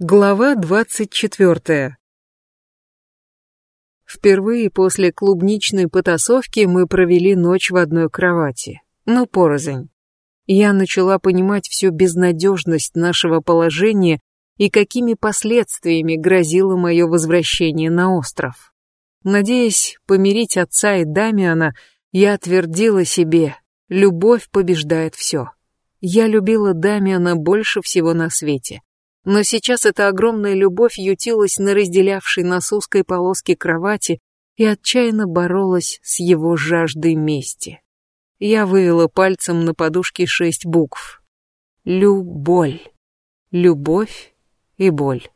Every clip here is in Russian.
Глава двадцать четвертая. Впервые после клубничной потасовки мы провели ночь в одной кровати, но порознь. Я начала понимать всю безнадежность нашего положения и какими последствиями грозило мое возвращение на остров. Надеясь помирить отца и Дамиана, я отвердила себе, любовь побеждает все. Я любила Дамиана больше всего на свете но сейчас эта огромная любовь ютилась на разделявшей нас узкой полоске кровати и отчаянно боролась с его жаждой мести. Я вывела пальцем на подушке шесть букв. Люболь. Любовь и боль.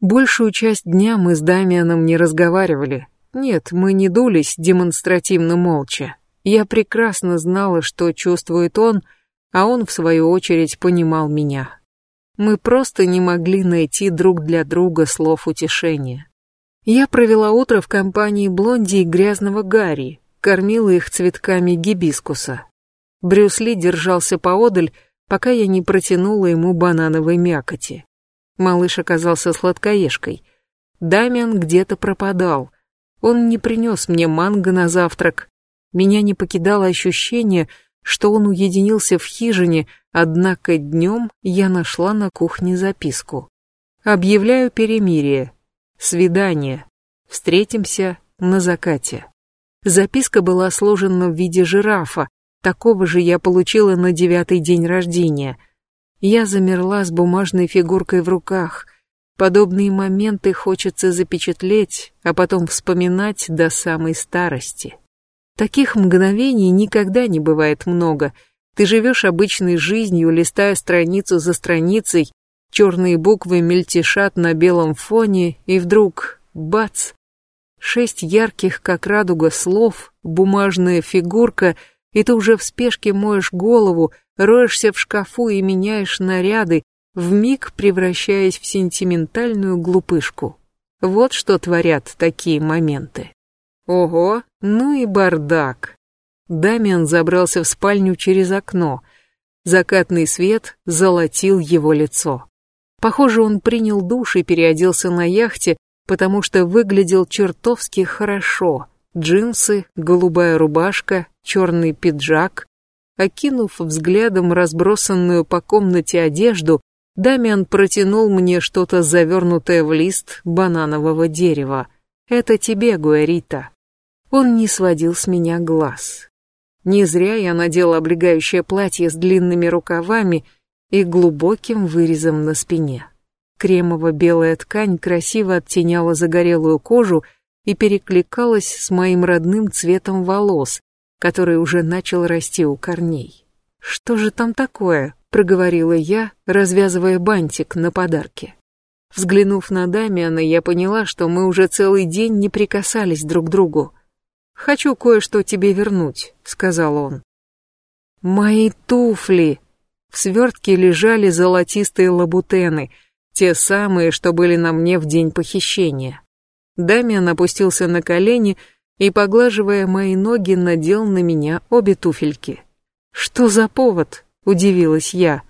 Большую часть дня мы с Дамианом не разговаривали. Нет, мы не дулись демонстративно молча. Я прекрасно знала, что чувствует он, а он, в свою очередь, понимал меня. Мы просто не могли найти друг для друга слов утешения. Я провела утро в компании Блонди и грязного Гарри, кормила их цветками гибискуса. Брюс Ли держался поодаль, пока я не протянула ему банановой мякоти. Малыш оказался сладкоежкой. Дамиан где-то пропадал. Он не принес мне манго на завтрак. Меня не покидало ощущение, что он уединился в хижине, однако днем я нашла на кухне записку. Объявляю перемирие. Свидание. Встретимся на закате. Записка была сложена в виде жирафа, такого же я получила на девятый день рождения. Я замерла с бумажной фигуркой в руках. Подобные моменты хочется запечатлеть, а потом вспоминать до самой старости. Таких мгновений никогда не бывает много. Ты живешь обычной жизнью, листая страницу за страницей, черные буквы мельтешат на белом фоне, и вдруг, бац, шесть ярких, как радуга, слов, бумажная фигурка, и ты уже в спешке моешь голову, роешься в шкафу и меняешь наряды, вмиг превращаясь в сентиментальную глупышку. Вот что творят такие моменты. Ого, ну и бардак. Дамиан забрался в спальню через окно. Закатный свет золотил его лицо. Похоже, он принял душ и переоделся на яхте, потому что выглядел чертовски хорошо. Джинсы, голубая рубашка, черный пиджак. Окинув взглядом разбросанную по комнате одежду, Дамиан протянул мне что-то завернутое в лист бананового дерева. «Это тебе, Гуэрита». Он не сводил с меня глаз. Не зря я надела облегающее платье с длинными рукавами и глубоким вырезом на спине. Кремово-белая ткань красиво оттеняла загорелую кожу и перекликалась с моим родным цветом волос, который уже начал расти у корней. «Что же там такое?» — проговорила я, развязывая бантик на подарке. Взглянув на Дамиана, я поняла, что мы уже целый день не прикасались друг к другу. «Хочу кое-что тебе вернуть», — сказал он. «Мои туфли!» В свертке лежали золотистые лабутены, те самые, что были на мне в день похищения. Дамиан опустился на колени и, поглаживая мои ноги, надел на меня обе туфельки. «Что за повод?» — удивилась я.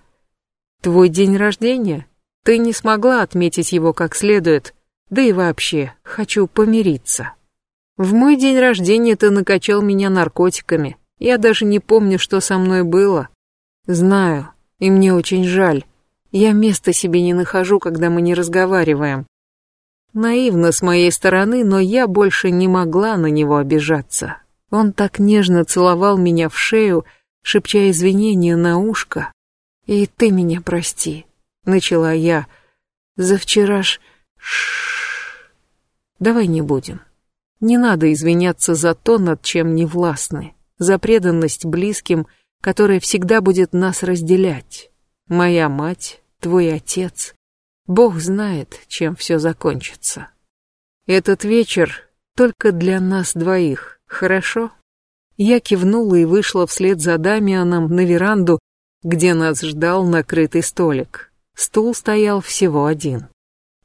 «Твой день рождения? Ты не смогла отметить его как следует, да и вообще, хочу помириться». В мой день рождения ты накачал меня наркотиками. Я даже не помню, что со мной было. Знаю, и мне очень жаль. Я места себе не нахожу, когда мы не разговариваем. Наивно с моей стороны, но я больше не могла на него обижаться. Он так нежно целовал меня в шею, шепча извинения на ушко. «И ты меня прости», — начала я. «За вчераш...» Ш Давай не будем. Не надо извиняться за то, над чем не властны, за преданность близким, которая всегда будет нас разделять. Моя мать, твой отец. Бог знает, чем все закончится. Этот вечер только для нас двоих, хорошо? Я кивнула и вышла вслед за Дамианом на веранду, где нас ждал накрытый столик. Стул стоял всего один.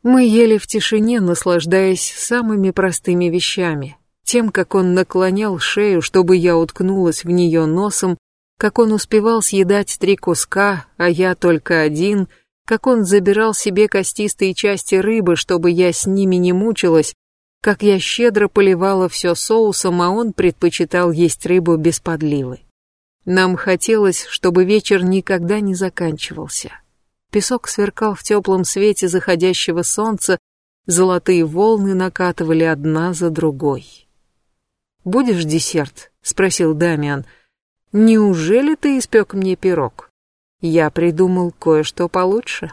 Мы ели в тишине, наслаждаясь самыми простыми вещами. Тем, как он наклонял шею, чтобы я уткнулась в нее носом, как он успевал съедать три куска, а я только один, как он забирал себе костистые части рыбы, чтобы я с ними не мучилась, как я щедро поливала все соусом, а он предпочитал есть рыбу без подливы. Нам хотелось, чтобы вечер никогда не заканчивался. Песок сверкал в теплом свете заходящего солнца, золотые волны накатывали одна за другой. «Будешь десерт?» — спросил Дамиан. «Неужели ты испек мне пирог?» Я придумал кое-что получше.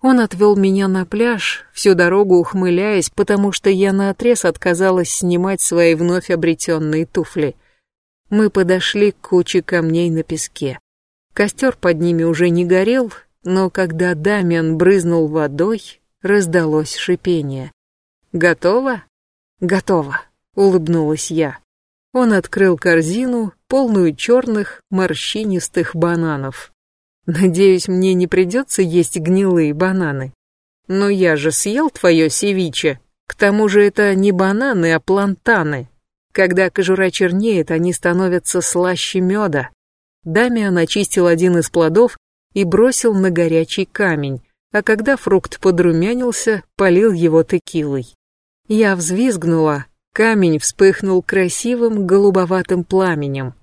Он отвел меня на пляж, всю дорогу ухмыляясь, потому что я наотрез отказалась снимать свои вновь обретенные туфли. Мы подошли к куче камней на песке. Костер под ними уже не горел, но когда Дамиан брызнул водой, раздалось шипение. «Готово?» «Готово», — улыбнулась я. Он открыл корзину, полную черных, морщинистых бананов. Надеюсь, мне не придется есть гнилые бананы. Но я же съел твое севиче. К тому же это не бананы, а плантаны. Когда кожура чернеет, они становятся слаще меда. Дамиан очистил один из плодов и бросил на горячий камень, а когда фрукт подрумянился, полил его текилой. Я взвизгнула, камень вспыхнул красивым голубоватым пламенем.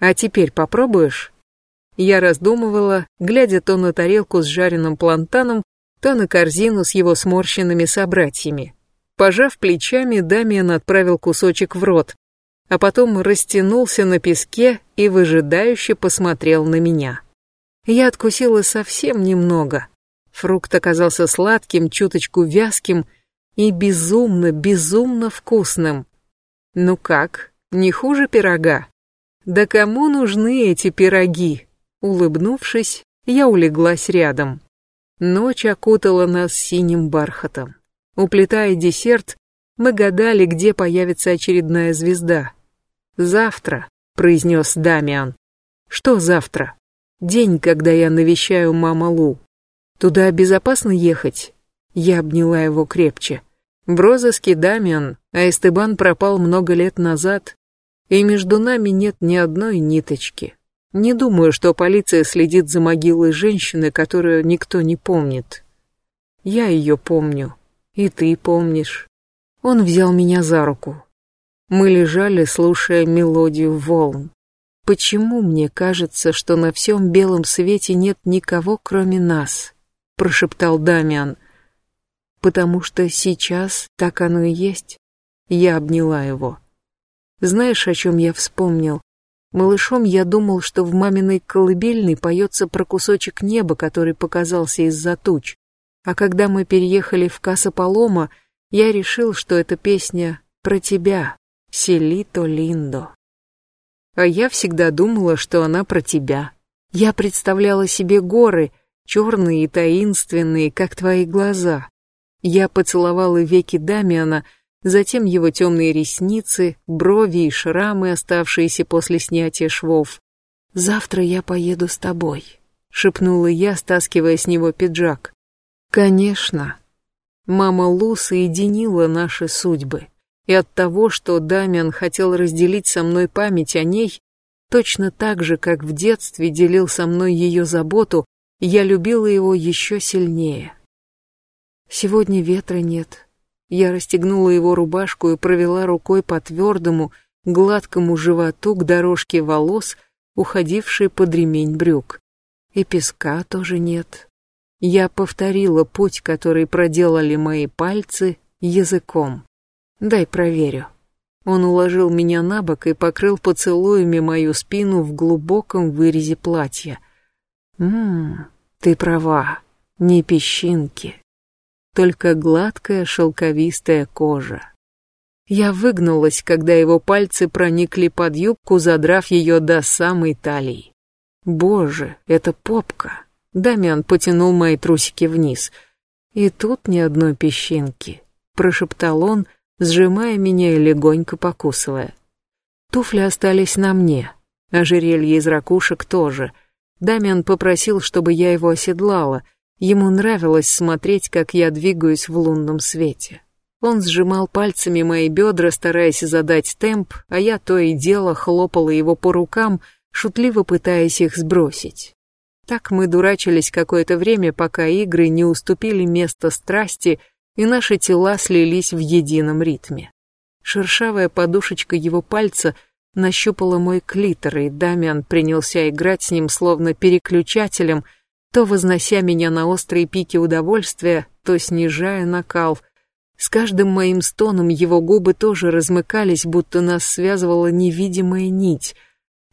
«А теперь попробуешь?» Я раздумывала, глядя то на тарелку с жареным плантаном, то на корзину с его сморщенными собратьями. Пожав плечами, Дамиан отправил кусочек в рот, а потом растянулся на песке и выжидающе посмотрел на меня. Я откусила совсем немного. Фрукт оказался сладким, чуточку вязким и безумно, безумно вкусным. Ну как, не хуже пирога? Да кому нужны эти пироги? Улыбнувшись, я улеглась рядом. Ночь окутала нас синим бархатом. Уплетая десерт, мы гадали, где появится очередная звезда. «Завтра», — произнес Дамиан. «Что завтра?» «День, когда я навещаю мама Лу. Туда безопасно ехать?» Я обняла его крепче. В розыске Дамиан, а Эстебан пропал много лет назад, и между нами нет ни одной ниточки. Не думаю, что полиция следит за могилой женщины, которую никто не помнит. Я ее помню. И ты помнишь. Он взял меня за руку. Мы лежали, слушая мелодию волн. Почему мне кажется, что на всем белом свете нет никого, кроме нас? Прошептал Дамиан. Потому что сейчас так оно и есть. Я обняла его. Знаешь, о чем я вспомнил? Малышом я думал, что в маминой колыбельной поется про кусочек неба, который показался из-за туч. А когда мы переехали в Каса-Палома, я решил, что эта песня про тебя, Селито Линдо. А я всегда думала, что она про тебя. Я представляла себе горы, черные и таинственные, как твои глаза. Я поцеловала веки Дамиана, затем его темные ресницы, брови и шрамы, оставшиеся после снятия швов. «Завтра я поеду с тобой», — шепнула я, стаскивая с него пиджак. «Конечно». Мама Лу соединила наши судьбы, и от того, что Дамиан хотел разделить со мной память о ней, точно так же, как в детстве делил со мной ее заботу, я любила его еще сильнее. Сегодня ветра нет, я расстегнула его рубашку и провела рукой по твердому, гладкому животу к дорожке волос, уходившей под ремень брюк. И песка тоже нет. Я повторила путь, который проделали мои пальцы, языком. Дай проверю. Он уложил меня на бок и покрыл поцелуями мою спину в глубоком вырезе платья. Ммм, ты права, не песчинки только гладкая шелковистая кожа. Я выгнулась, когда его пальцы проникли под юбку, задрав ее до самой талии. Боже, это попка. Дамиан потянул мои трусики вниз. И тут ни одной песчинки, прошептал он, сжимая меня и легонько покусывая. Туфли остались на мне, ожерелье из ракушек тоже. Дамиан попросил, чтобы я его оседлала — Ему нравилось смотреть, как я двигаюсь в лунном свете. Он сжимал пальцами мои бедра, стараясь задать темп, а я то и дело хлопала его по рукам, шутливо пытаясь их сбросить. Так мы дурачились какое-то время, пока игры не уступили место страсти, и наши тела слились в едином ритме. Шершавая подушечка его пальца нащупала мой клитор, и Дамиан принялся играть с ним словно переключателем, то вознося меня на острые пики удовольствия, то снижая накал. С каждым моим стоном его губы тоже размыкались, будто нас связывала невидимая нить.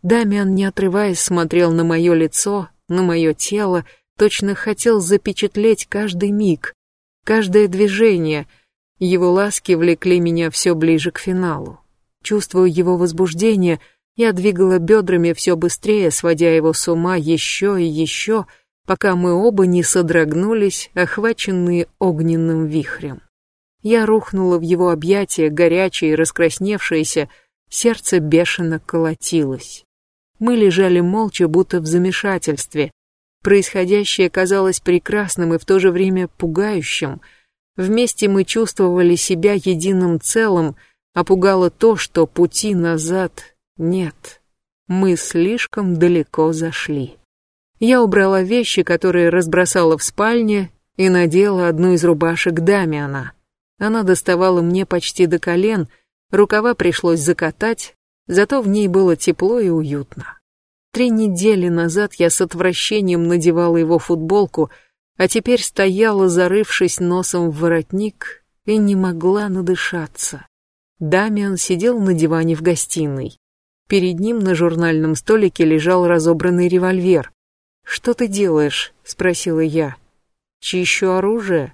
Дамиан, не отрываясь, смотрел на мое лицо, на мое тело, точно хотел запечатлеть каждый миг, каждое движение. Его ласки влекли меня все ближе к финалу. Чувствуя его возбуждение, я двигала бедрами все быстрее, сводя его с ума еще и еще, пока мы оба не содрогнулись, охваченные огненным вихрем. Я рухнула в его объятия, горячее и раскрасневшееся, сердце бешено колотилось. Мы лежали молча, будто в замешательстве. Происходящее казалось прекрасным и в то же время пугающим. Вместе мы чувствовали себя единым целым, а пугало то, что пути назад нет. Мы слишком далеко зашли. Я убрала вещи, которые разбросала в спальне, и надела одну из рубашек Дамиана. Она доставала мне почти до колен, рукава пришлось закатать, зато в ней было тепло и уютно. Три недели назад я с отвращением надевала его футболку, а теперь стояла, зарывшись носом в воротник, и не могла надышаться. Дамиан сидел на диване в гостиной. Перед ним на журнальном столике лежал разобранный револьвер. «Что ты делаешь?» — спросила я. «Чищу оружие».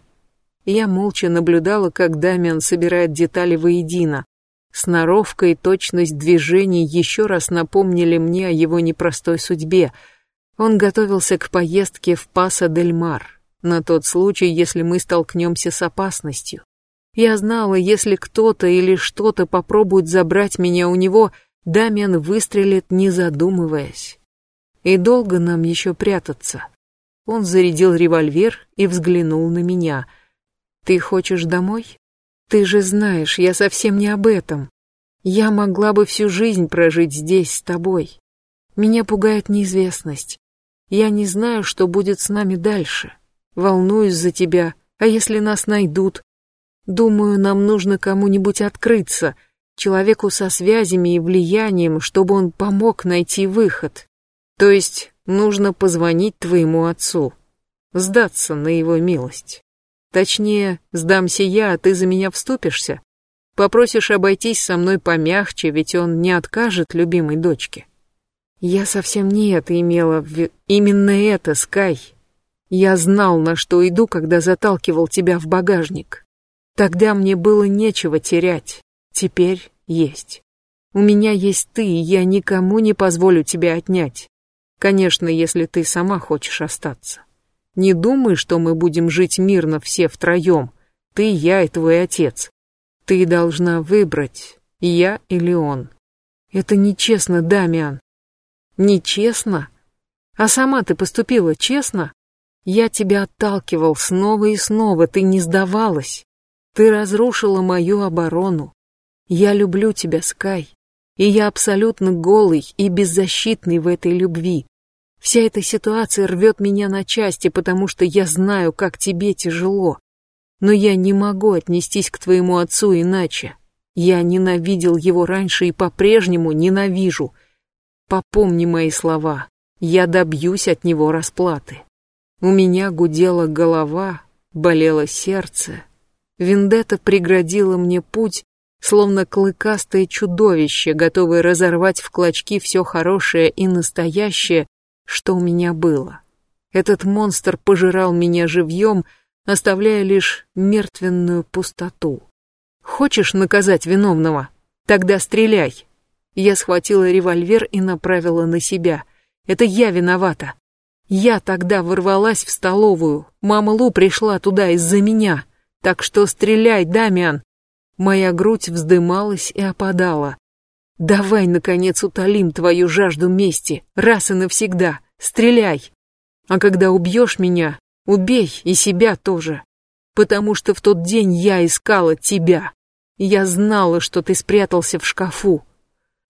Я молча наблюдала, как Дамиан собирает детали воедино. Сноровка и точность движений еще раз напомнили мне о его непростой судьбе. Он готовился к поездке в Паса-дель-Мар, на тот случай, если мы столкнемся с опасностью. Я знала, если кто-то или что-то попробует забрать меня у него, Дамиан выстрелит, не задумываясь. И долго нам еще прятаться. Он зарядил револьвер и взглянул на меня. «Ты хочешь домой?» Ты же знаешь, я совсем не об этом. Я могла бы всю жизнь прожить здесь с тобой. Меня пугает неизвестность. Я не знаю, что будет с нами дальше. Волнуюсь за тебя, а если нас найдут? Думаю, нам нужно кому-нибудь открыться, человеку со связями и влиянием, чтобы он помог найти выход. То есть нужно позвонить твоему отцу, сдаться на его милость. Точнее, сдамся я, а ты за меня вступишься. Попросишь обойтись со мной помягче, ведь он не откажет любимой дочке. Я совсем не это имела в. Именно это, Скай. Я знал, на что иду, когда заталкивал тебя в багажник. Тогда мне было нечего терять. Теперь есть. У меня есть ты, и я никому не позволю тебя отнять. Конечно, если ты сама хочешь остаться. Не думай, что мы будем жить мирно все втроем. Ты, я и твой отец. Ты должна выбрать, я или он. Это нечестно, Дамиан. Нечестно? А сама ты поступила честно? Я тебя отталкивал снова и снова, ты не сдавалась. Ты разрушила мою оборону. Я люблю тебя, Скай, и я абсолютно голый и беззащитный в этой любви. Вся эта ситуация рвет меня на части, потому что я знаю, как тебе тяжело. Но я не могу отнестись к твоему отцу иначе. Я ненавидел его раньше и по-прежнему ненавижу. Попомни мои слова. Я добьюсь от него расплаты. У меня гудела голова, болело сердце. Вендетта преградила мне путь, словно клыкастое чудовище, готовое разорвать в клочки все хорошее и настоящее, что у меня было. Этот монстр пожирал меня живьем, оставляя лишь мертвенную пустоту. Хочешь наказать виновного? Тогда стреляй. Я схватила револьвер и направила на себя. Это я виновата. Я тогда ворвалась в столовую. Мама Лу пришла туда из-за меня. Так что стреляй, Дамиан. Моя грудь вздымалась и опадала. Давай, наконец, утолим твою жажду мести, раз и навсегда. Стреляй. А когда убьешь меня, убей и себя тоже. Потому что в тот день я искала тебя. Я знала, что ты спрятался в шкафу.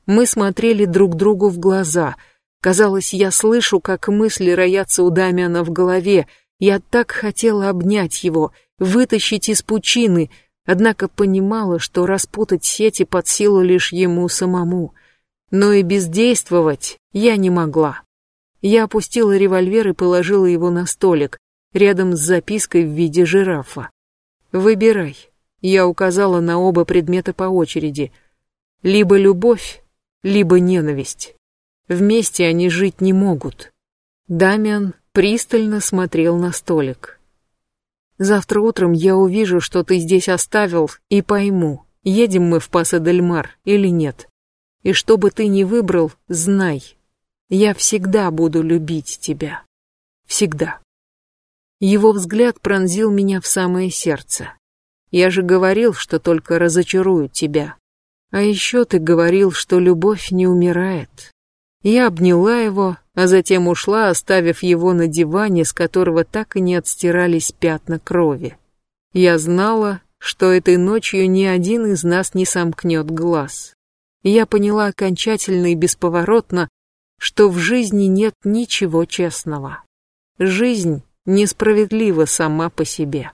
Мы смотрели друг другу в глаза. Казалось, я слышу, как мысли роятся у Дамиана в голове. Я так хотела обнять его, вытащить из пучины, однако понимала, что распутать сети под силу лишь ему самому. Но и бездействовать я не могла. Я опустила револьвер и положила его на столик, рядом с запиской в виде жирафа. «Выбирай». Я указала на оба предмета по очереди. Либо любовь, либо ненависть. Вместе они жить не могут. Дамиан пристально смотрел на столик. Завтра утром я увижу, что ты здесь оставил, и пойму, едем мы в Паса-дель-Мар или нет. И что бы ты ни выбрал, знай, я всегда буду любить тебя. Всегда. Его взгляд пронзил меня в самое сердце. Я же говорил, что только разочарую тебя. А еще ты говорил, что любовь не умирает. Я обняла его, а затем ушла, оставив его на диване, с которого так и не отстирались пятна крови. Я знала, что этой ночью ни один из нас не сомкнет глаз. Я поняла окончательно и бесповоротно, что в жизни нет ничего честного. Жизнь несправедлива сама по себе.